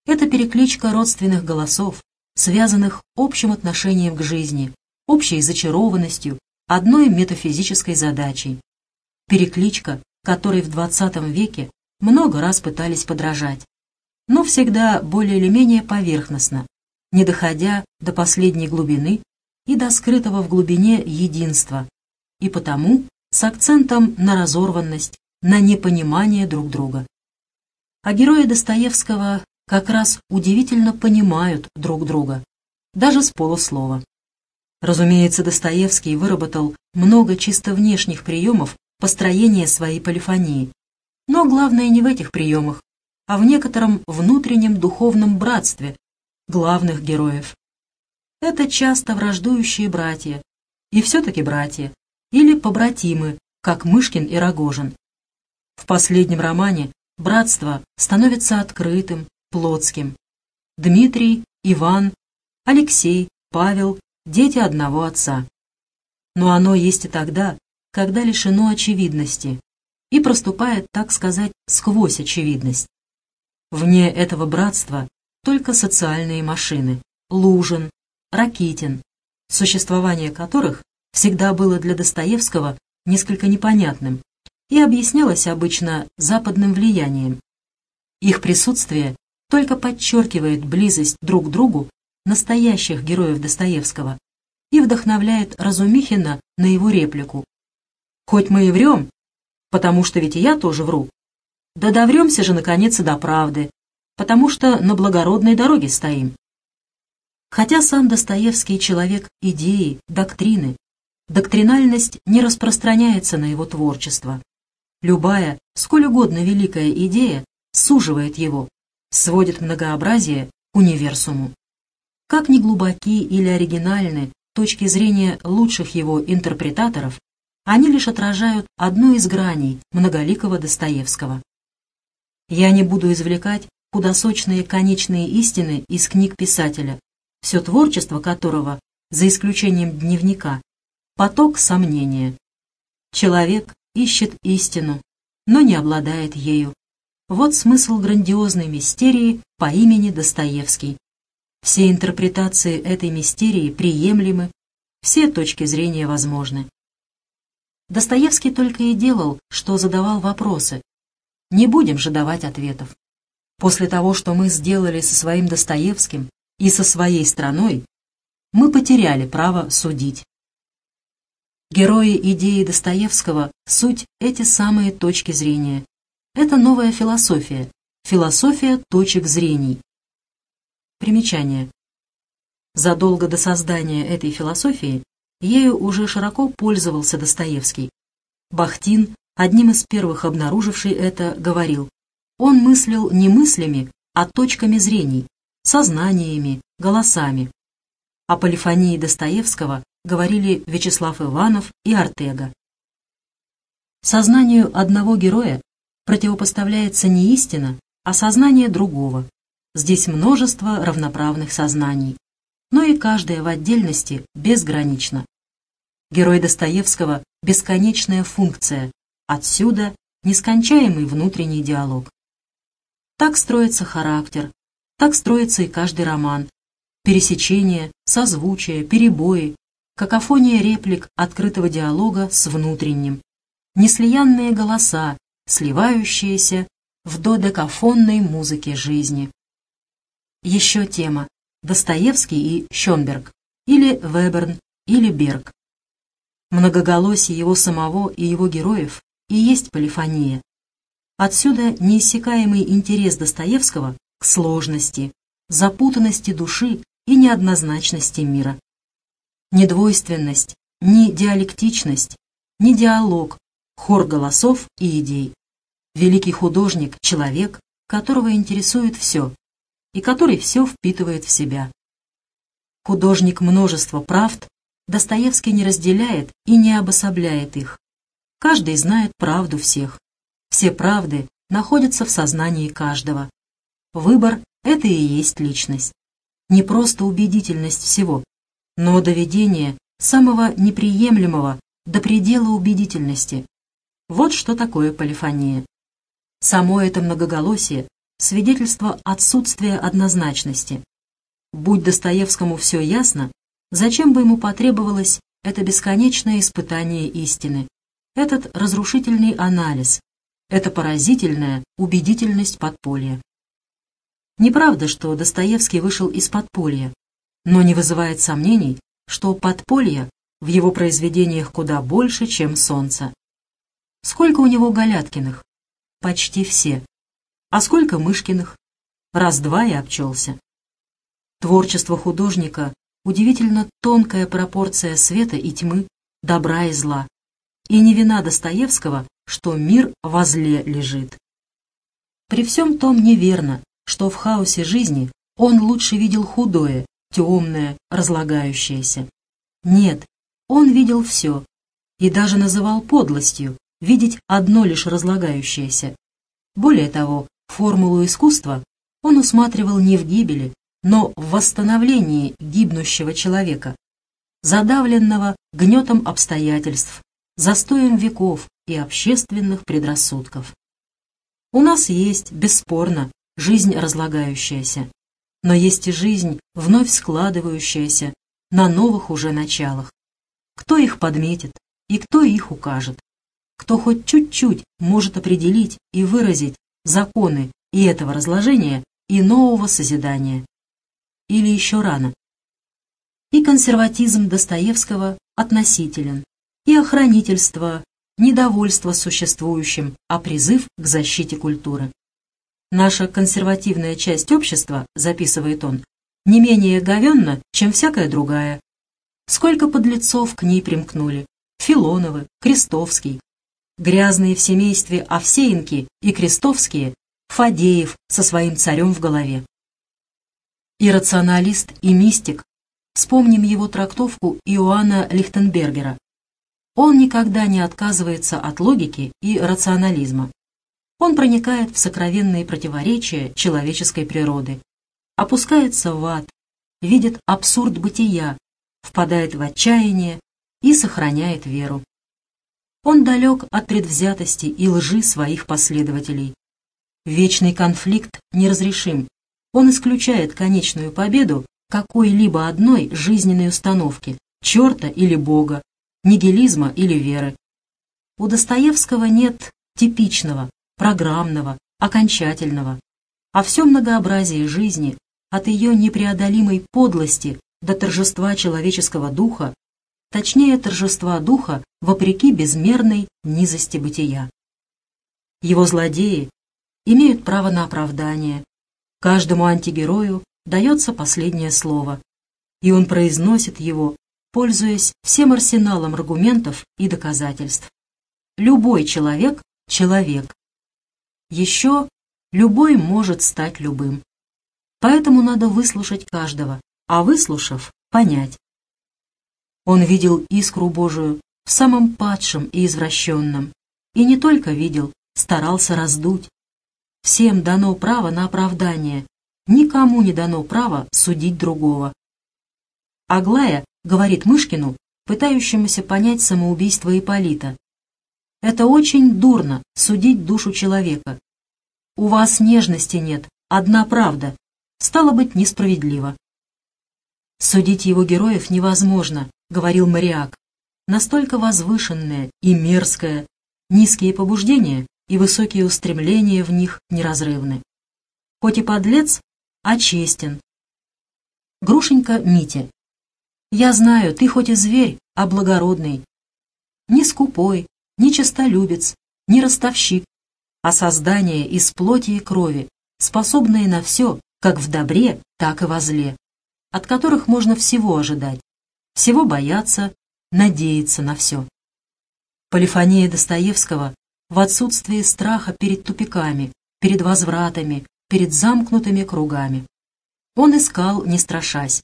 Это перекличка родственных голосов, связанных общим отношением к жизни, общей зачарованностью, одной метафизической задачей. Перекличка, которой в XX веке много раз пытались подражать, но всегда более или менее поверхностно, не доходя до последней глубины и до скрытого в глубине единства, и потому с акцентом на разорванность, на непонимание друг друга. А герои Достоевского как раз удивительно понимают друг друга, даже с полуслова. Разумеется, Достоевский выработал много чисто внешних приемов построения своей полифонии. Но главное не в этих приемах, а в некотором внутреннем духовном братстве главных героев. Это часто враждующие братья, и все-таки братья, или побратимы, как Мышкин и Рогожин. В последнем романе братство становится открытым, плотским. Дмитрий, Иван, Алексей, Павел – дети одного отца. Но оно есть и тогда, когда лишено очевидности и проступает, так сказать, сквозь очевидность. Вне этого братства только социальные машины – Лужин, Ракитин, существование которых всегда было для Достоевского несколько непонятным и объяснялось обычно западным влиянием. Их присутствие только подчеркивает близость друг к другу настоящих героев Достоевского и вдохновляет Разумихина на его реплику. «Хоть мы и врем, потому что ведь и я тоже вру, да довремся же наконец и до правды, потому что на благородной дороге стоим». Хотя сам Достоевский человек идеи, доктрины, доктринальность не распространяется на его творчество. Любая, сколь угодно великая идея суживает его, сводит многообразие к универсуму. Как ни глубоки или оригинальны точки зрения лучших его интерпретаторов, они лишь отражают одну из граней многоликого Достоевского. Я не буду извлекать худосочные конечные истины из книг писателя, все творчество которого, за исключением дневника, поток сомнения. Человек ищет истину, но не обладает ею. Вот смысл грандиозной мистерии по имени Достоевский. Все интерпретации этой мистерии приемлемы, все точки зрения возможны. Достоевский только и делал, что задавал вопросы. Не будем же давать ответов. После того, что мы сделали со своим Достоевским и со своей страной, мы потеряли право судить. Герои идеи Достоевского — суть эти самые точки зрения, это новая философия, философия точек зрений. Примечание. Задолго до создания этой философии ею уже широко пользовался Достоевский. Бахтин, одним из первых обнаруживший это, говорил, он мыслил не мыслями, а точками зрений, сознаниями, голосами. О полифонии Достоевского говорили Вячеслав Иванов и Артега. Сознанию одного героя противопоставляется не истина, а сознание другого. Здесь множество равноправных сознаний, но и каждое в отдельности безгранично. Герой Достоевского – бесконечная функция, отсюда нескончаемый внутренний диалог. Так строится характер, так строится и каждый роман. Пересечение, созвучие, перебои, какофония реплик открытого диалога с внутренним, неслиянные голоса, сливающиеся в додекафонной музыке жизни. Еще тема Достоевский и Щенберг, или Веберн, или Берг. Многоголосие его самого и его героев и есть полифония. Отсюда неиссякаемый интерес Достоевского к сложности, запутанности души и неоднозначности мира. Недвойственность, ни диалектичность, ни диалог хор голосов и идей. Великий художник — человек, которого интересует все, и который все впитывает в себя. Художник множества правд Достоевский не разделяет и не обособляет их. Каждый знает правду всех. Все правды находятся в сознании каждого. Выбор — это и есть личность. Не просто убедительность всего, но доведение самого неприемлемого до предела убедительности, Вот что такое полифония. Само это многоголосие – свидетельство отсутствия однозначности. Будь Достоевскому все ясно, зачем бы ему потребовалось это бесконечное испытание истины, этот разрушительный анализ, эта поразительная убедительность подполья. Неправда, что Достоевский вышел из подполья, но не вызывает сомнений, что подполье в его произведениях куда больше, чем солнце. Сколько у него Галяткиных? Почти все. А сколько Мышкиных? Раз-два и обчелся. Творчество художника — удивительно тонкая пропорция света и тьмы, добра и зла. И не вина Достоевского, что мир возле лежит. При всем том неверно, что в хаосе жизни он лучше видел худое, темное, разлагающееся. Нет, он видел все и даже называл подлостью видеть одно лишь разлагающееся. Более того, формулу искусства он усматривал не в гибели, но в восстановлении гибнущего человека, задавленного гнетом обстоятельств, застоем веков и общественных предрассудков. У нас есть, бесспорно, жизнь разлагающаяся, но есть и жизнь, вновь складывающаяся на новых уже началах. Кто их подметит и кто их укажет? Кто хоть чуть-чуть может определить и выразить законы и этого разложения, и нового созидания? Или еще рано? И консерватизм Достоевского относителен, и охранительство, недовольство существующим, а призыв к защите культуры. Наша консервативная часть общества, записывает он, не менее говенна, чем всякая другая. Сколько подлецов к ней примкнули. Филоновы, Крестовский. Грязные в семействе Овсеенки и Крестовские, Фадеев со своим царем в голове. И рационалист, и мистик. Вспомним его трактовку Иоанна Лихтенбергера. Он никогда не отказывается от логики и рационализма. Он проникает в сокровенные противоречия человеческой природы опускается в ад, видит абсурд бытия, впадает в отчаяние и сохраняет веру. Он далек от предвзятости и лжи своих последователей. Вечный конфликт неразрешим. Он исключает конечную победу какой-либо одной жизненной установки, черта или бога, нигилизма или веры. У Достоевского нет типичного, программного, окончательного, а все многообразие жизни от ее непреодолимой подлости до торжества человеческого духа, точнее торжества духа вопреки безмерной низости бытия. Его злодеи имеют право на оправдание. Каждому антигерою дается последнее слово, и он произносит его, пользуясь всем арсеналом аргументов и доказательств. Любой человек — человек. Еще любой может стать любым. Поэтому надо выслушать каждого, а выслушав, понять. Он видел искру Божию в самом падшем и извращенном. И не только видел, старался раздуть. Всем дано право на оправдание, никому не дано право судить другого. Аглая говорит Мышкину, пытающемуся понять самоубийство Ипполита. Это очень дурно судить душу человека. У вас нежности нет, одна правда, стало быть несправедливо. «Судить его героев невозможно», — говорил Мариак. «Настолько возвышенное и мерзкое, низкие побуждения и высокие устремления в них неразрывны. Хоть и подлец, а честен». Грушенька Митя. «Я знаю, ты хоть и зверь, а благородный. Не скупой, не честолюбец, не ростовщик, а создание из плоти и крови, способное на все, как в добре, так и во зле, от которых можно всего ожидать, всего бояться, надеяться на все. Полифония Достоевского в отсутствии страха перед тупиками, перед возвратами, перед замкнутыми кругами. Он искал, не страшась.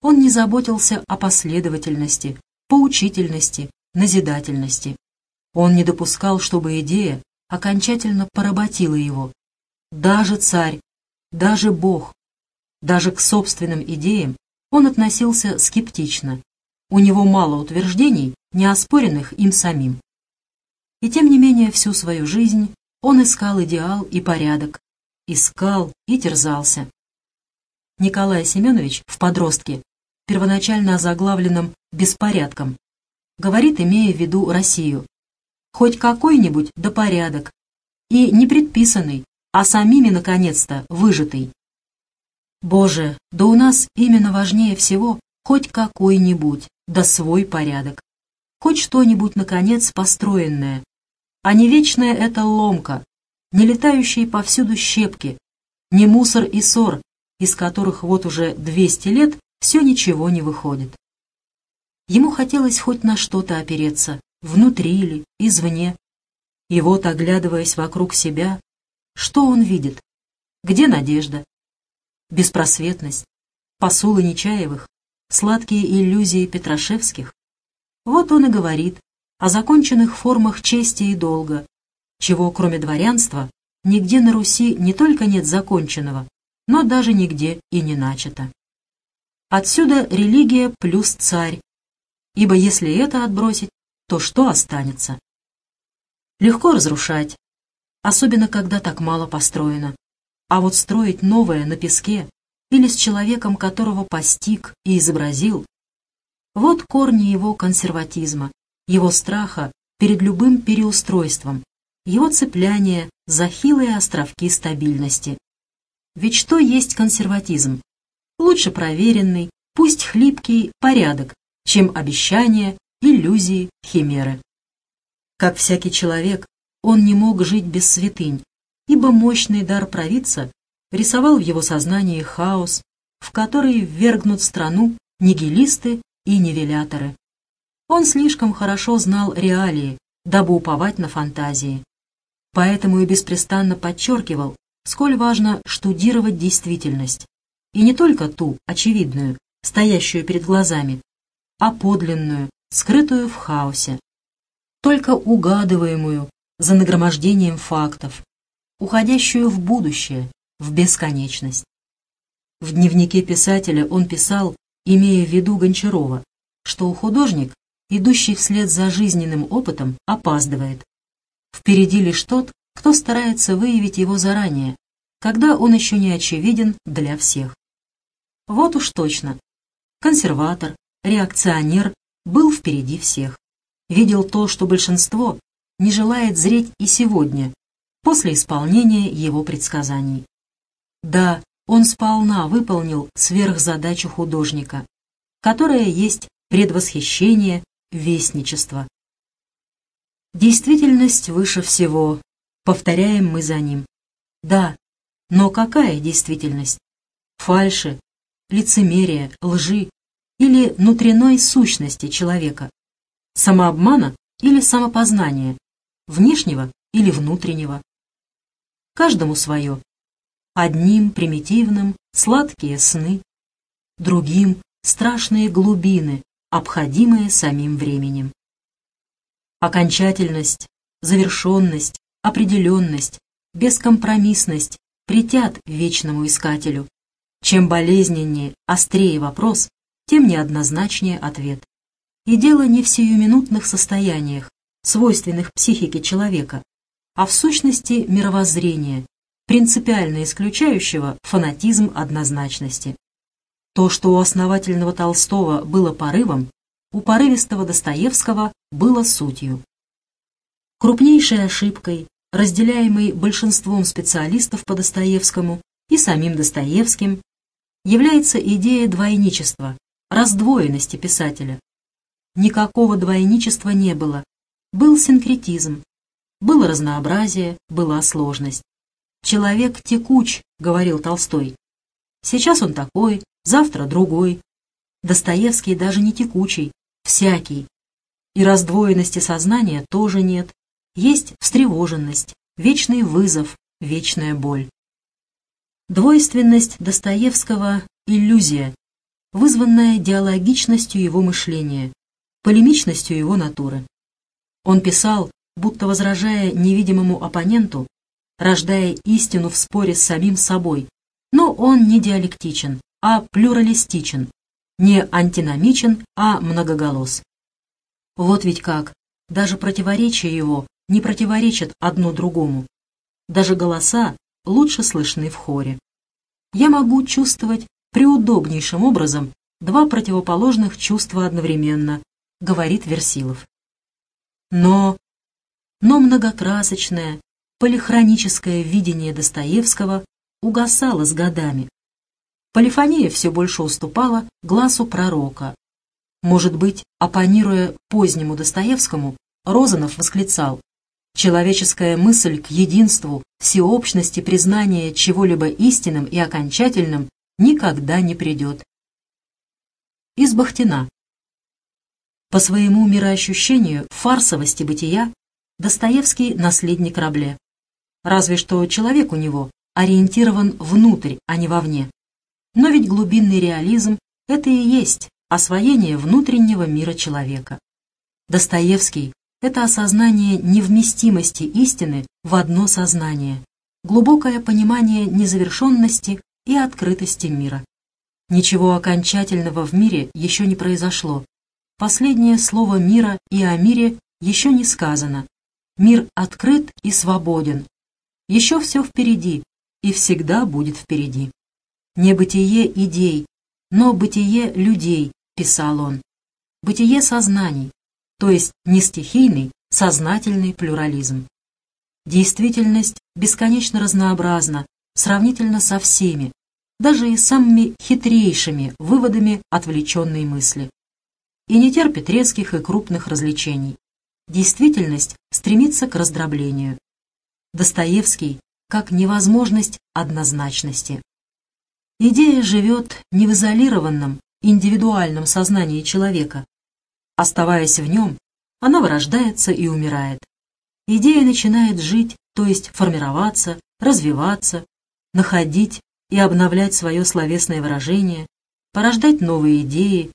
Он не заботился о последовательности, поучительности, назидательности. Он не допускал, чтобы идея окончательно поработила его. Даже царь, даже Бог, даже к собственным идеям он относился скептично. У него мало утверждений, не оспоренных им самим. И тем не менее всю свою жизнь он искал идеал и порядок, искал и терзался. Николай Семенович в «Подростке», первоначально озаглавленном «Беспорядком», говорит, имея в виду Россию. Хоть какой-нибудь да порядок, и не предписанный, а самими, наконец-то, выжатый. Боже, да у нас именно важнее всего хоть какой-нибудь, да свой порядок. Хоть что-нибудь, наконец, построенное, а не вечная эта ломка, не летающие повсюду щепки, не мусор и ссор, из которых вот уже 200 лет все ничего не выходит. Ему хотелось хоть на что-то опереться, внутри или извне. И вот, оглядываясь вокруг себя, что он видит? Где надежда? Беспросветность, посулы Нечаевых, сладкие иллюзии Петрашевских? Вот он и говорит о законченных формах чести и долга, чего, кроме дворянства, нигде на Руси не только нет законченного, но даже нигде и не начато. Отсюда религия плюс царь, ибо если это отбросить, то что останется? Легко разрушать, особенно когда так мало построено. А вот строить новое на песке или с человеком, которого постиг и изобразил, вот корни его консерватизма, его страха перед любым переустройством, его цепляние за хилые островки стабильности. Ведь что есть консерватизм? Лучше проверенный, пусть хлипкий порядок, чем обещания, иллюзии, химеры. Как всякий человек, он не мог жить без святынь, ибо мощный дар провидца рисовал в его сознании хаос, в который ввергнут страну нигилисты и нивеляторы. Он слишком хорошо знал реалии, дабы уповать на фантазии. Поэтому и беспрестанно подчеркивал, сколь важно штудировать действительность. И не только ту, очевидную, стоящую перед глазами, а подлинную, скрытую в хаосе. Только угадываемую за нагромождением фактов, уходящую в будущее, в бесконечность. В дневнике писателя он писал, имея в виду Гончарова, что художник идущий вслед за жизненным опытом, опаздывает. Впереди лишь тот, кто старается выявить его заранее, когда он еще не очевиден для всех. Вот уж точно. Консерватор, реакционер был впереди всех. Видел то, что большинство не желает зреть и сегодня, после исполнения его предсказаний. Да, он сполна выполнил сверхзадачу художника, которая есть предвосхищение вестничество. Действительность выше всего, повторяем мы за ним. Да, но какая действительность? Фальши, лицемерие, лжи или внутренной сущности человека? Самообмана или самопознания? Внешнего или внутреннего? Каждому свое. Одним примитивным сладкие сны, другим страшные глубины, обходимые самим временем. Окончательность, завершенность, определенность, бескомпромиссность притят вечному искателю. Чем болезненнее, острее вопрос, тем неоднозначнее ответ. И дело не в сиюминутных состояниях, свойственных психике человека, а в сущности мировоззрения, принципиально исключающего фанатизм однозначности. То, что у основательного Толстого было порывом, у порывистого Достоевского было сутью. Крупнейшей ошибкой, разделяемой большинством специалистов по Достоевскому и самим Достоевским, является идея двойничества, раздвоенности писателя. Никакого двойничества не было. Был синкретизм, было разнообразие, была сложность. «Человек текуч», — говорил Толстой. Сейчас он такой, завтра другой. Достоевский даже не текучий, всякий. И раздвоенности сознания тоже нет. Есть встревоженность, вечный вызов, вечная боль. Двойственность Достоевского – иллюзия, вызванная диалогичностью его мышления, полемичностью его натуры. Он писал, будто возражая невидимому оппоненту, рождая истину в споре с самим собой, но он не диалектичен, а плюралистичен, не антиномичен, а многоголос. Вот ведь как, даже противоречия его не противоречат одно другому. Даже голоса лучше слышны в хоре. Я могу чувствовать преудобнейшим образом два противоположных чувства одновременно, говорит Версилов. Но, но многокрасочное, полихроническое видение Достоевского угасало с годами. Полифония все больше уступала глазу пророка. Может быть, оппонируя позднему Достоевскому, Розанов восклицал «Человеческая мысль к единству, всеобщности признания чего-либо истинным и окончательным никогда не придет». Из Бахтина. По своему мироощущению фарсовости бытия Достоевский — наследник Рабле. Разве что человек у него ориентирован внутрь, а не вовне. Но ведь глубинный реализм — это и есть освоение внутреннего мира человека. Достоевский — это осознание невместимости истины в одно сознание, глубокое понимание незавершенности и открытости мира. Ничего окончательного в мире еще не произошло. Последнее слово мира и о мире еще не сказано. Мир открыт и свободен. Еще все впереди и всегда будет впереди. Не бытие идей, но бытие людей, писал он. Бытие сознаний, то есть не стихийный, сознательный плюрализм. Действительность бесконечно разнообразна, сравнительно со всеми, даже и самыми хитрейшими выводами отвлеченной мысли. И не терпит резких и крупных развлечений. Действительность стремится к раздроблению. Достоевский как невозможность однозначности. Идея живет не в изолированном, индивидуальном сознании человека. Оставаясь в нем, она вырождается и умирает. Идея начинает жить, то есть формироваться, развиваться, находить и обновлять свое словесное выражение, порождать новые идеи,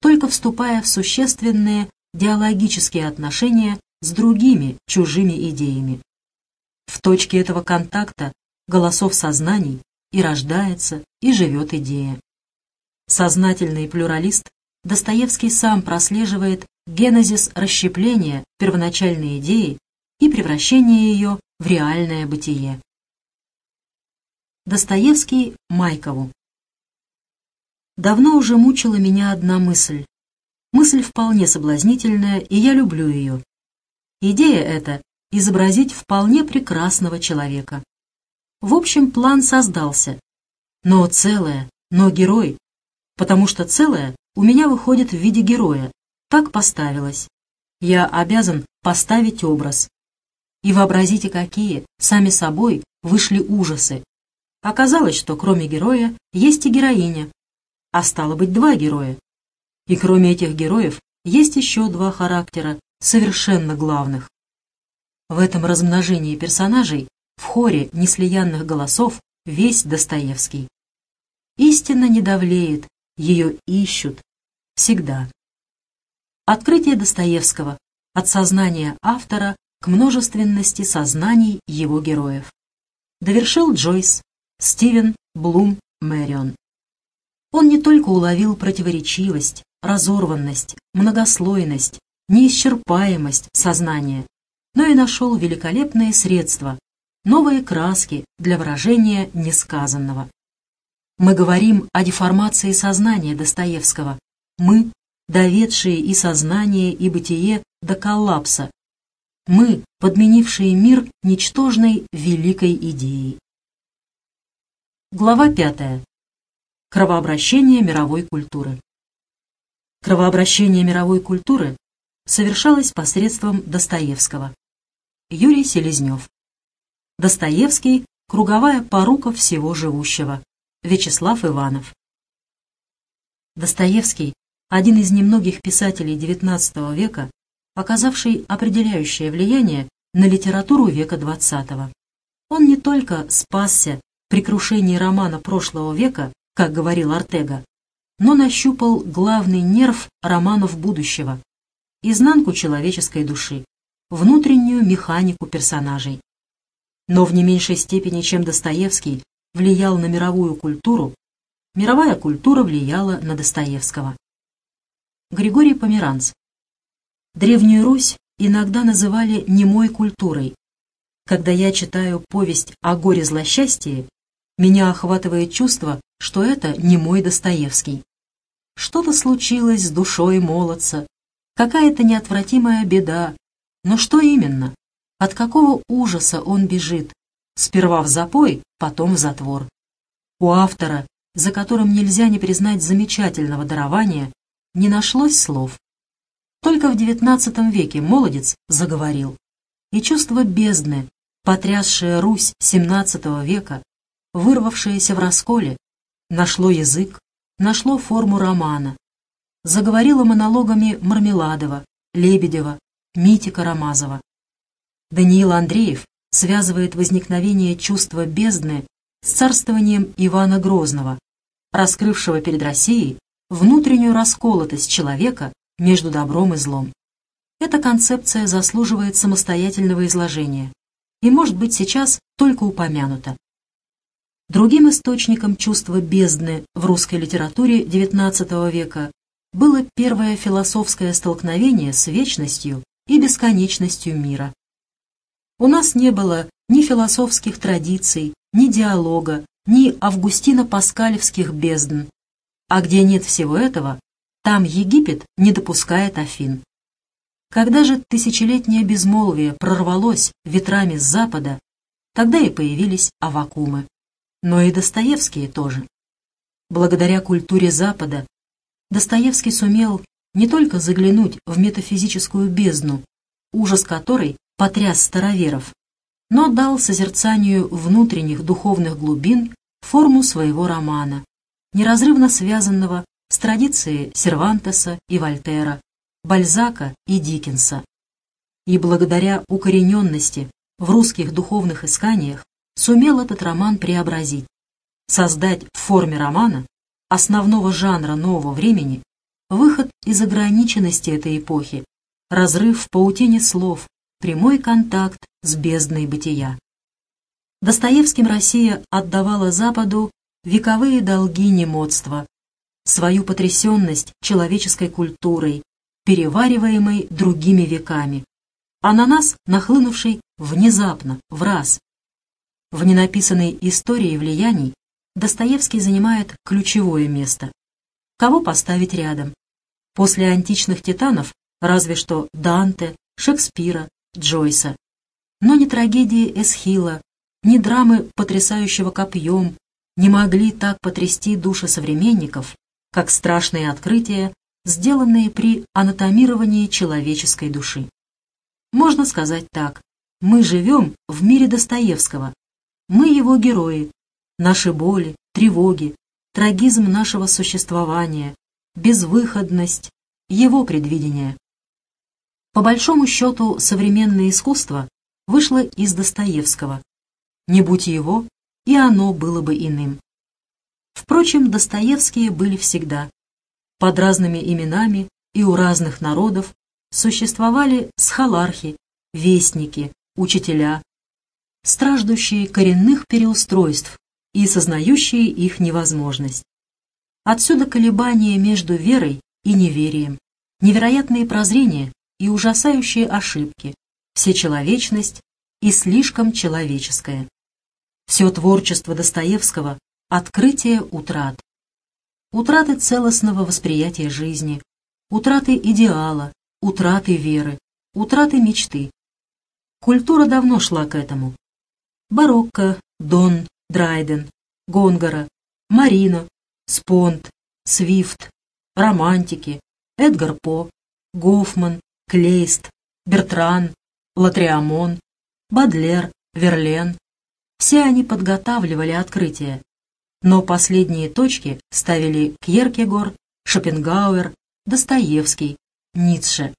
только вступая в существенные диалогические отношения с другими чужими идеями. В точке этого контакта голосов сознаний и рождается, и живет идея. Сознательный плюралист Достоевский сам прослеживает генезис расщепления первоначальной идеи и превращения ее в реальное бытие. Достоевский Майкову Давно уже мучила меня одна мысль. Мысль вполне соблазнительная, и я люблю ее. Идея эта — изобразить вполне прекрасного человека. В общем, план создался. Но целое, но герой. Потому что целое у меня выходит в виде героя. Так поставилось. Я обязан поставить образ. И вообразите, какие, сами собой, вышли ужасы, Оказалось, что кроме героя есть и героиня, а стало быть два героя. И кроме этих героев есть еще два характера, совершенно главных. В этом размножении персонажей, в хоре неслиянных голосов, весь Достоевский. Истина не давлеет, ее ищут. Всегда. Открытие Достоевского от сознания автора к множественности сознаний его героев. Довершил Джойс Стивен Блум Мэрион. Он не только уловил противоречивость, разорванность, многослойность, неисчерпаемость сознания, но и нашел великолепные средства, новые краски для выражения несказанного. Мы говорим о деформации сознания Достоевского. Мы, доведшие и сознание, и бытие до коллапса. Мы, подменившие мир ничтожной великой идеей. Глава 5. Кровообращение мировой культуры. Кровообращение мировой культуры совершалось посредством Достоевского. Юрий Селезнев. Достоевский – круговая порука всего живущего. Вячеслав Иванов. Достоевский – один из немногих писателей XIX века, оказавший определяющее влияние на литературу века XX. Он не только спасся при крушении романа прошлого века, как говорил Артега, но нащупал главный нерв романов будущего, изнанку человеческой души, внутреннюю механику персонажей. Но в не меньшей степени, чем Достоевский, влиял на мировую культуру, мировая культура влияла на Достоевского. Григорий Померанц. Древнюю Русь иногда называли немой культурой. Когда я читаю повесть о горе-злосчастье, меня охватывает чувство, что это не мой Достоевский. Что-то случилось с душой молодца, какая-то неотвратимая беда. Но что именно? От какого ужаса он бежит? Сперва в запой, потом в затвор. У автора, за которым нельзя не признать замечательного дарования, не нашлось слов. Только в XIX веке молодец заговорил. И чувство бездны, потрясшее Русь XVII века, вырвавшееся в расколе, нашло язык, нашло форму романа. Заговорило монологами Мармеладова, Лебедева, Мити Карамазова. Даниил Андреев связывает возникновение чувства бездны с царствованием Ивана Грозного, раскрывшего перед Россией внутреннюю расколотость человека между добром и злом. Эта концепция заслуживает самостоятельного изложения и может быть сейчас только упомянута. Другим источником чувства бездны в русской литературе XIX века было первое философское столкновение с вечностью и бесконечностью мира. У нас не было ни философских традиций, ни диалога, ни августино-паскалевских бездн. А где нет всего этого, там Египет не допускает Афин. Когда же тысячелетнее безмолвие прорвалось ветрами с запада, тогда и появились авакумы. Но и Достоевские тоже. Благодаря культуре Запада Достоевский сумел не только заглянуть в метафизическую бездну, ужас которой потряс староверов, но дал созерцанию внутренних духовных глубин форму своего романа, неразрывно связанного с традицией Сервантеса и Вольтера, Бальзака и Диккенса. И благодаря укорененности в русских духовных исканиях сумел этот роман преобразить, создать в форме романа, основного жанра нового времени, выход из ограниченности этой эпохи, разрыв в паутине слов, прямой контакт с бездной бытия. Достоевским Россия отдавала Западу вековые долги немодства, свою потрясенность человеческой культурой, перевариваемой другими веками, а на нас нахлынувшей внезапно, в раз. В ненаписанной истории влияний Достоевский занимает ключевое место. Кого поставить рядом? После античных титанов разве что Данте, Шекспира, Джойса. Но ни трагедии Эсхила, ни драмы потрясающего копьем не могли так потрясти души современников, как страшные открытия, сделанные при анатомировании человеческой души. Можно сказать так. Мы живем в мире Достоевского. Мы его герои. Наши боли, тревоги, трагизм нашего существования, безвыходность, его предвидение. По большому счету, современное искусство вышло из Достоевского. Не будь его, и оно было бы иным. Впрочем, Достоевские были всегда. Под разными именами и у разных народов существовали схалархи, вестники, учителя, страждущие коренных переустройств и сознающие их невозможность. Отсюда колебания между верой и неверием, невероятные прозрения и ужасающие ошибки, всечеловечность и слишком человеческое. Все творчество Достоевского — открытие утрат. Утраты целостного восприятия жизни, утраты идеала, утраты веры, утраты мечты. Культура давно шла к этому. Барокко, Дон, Драйден, Гонгора, Марино, Спонт, Свифт, романтики, Эдгар По, Гофман, Клейст, Бертран, Лотреамон, Бодлер, Верлен. Все они подготавливали открытие, но последние точки ставили Кьеркегор, Шопенгауэр, Достоевский, Ницше.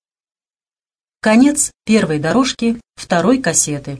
Конец первой дорожки второй кассеты.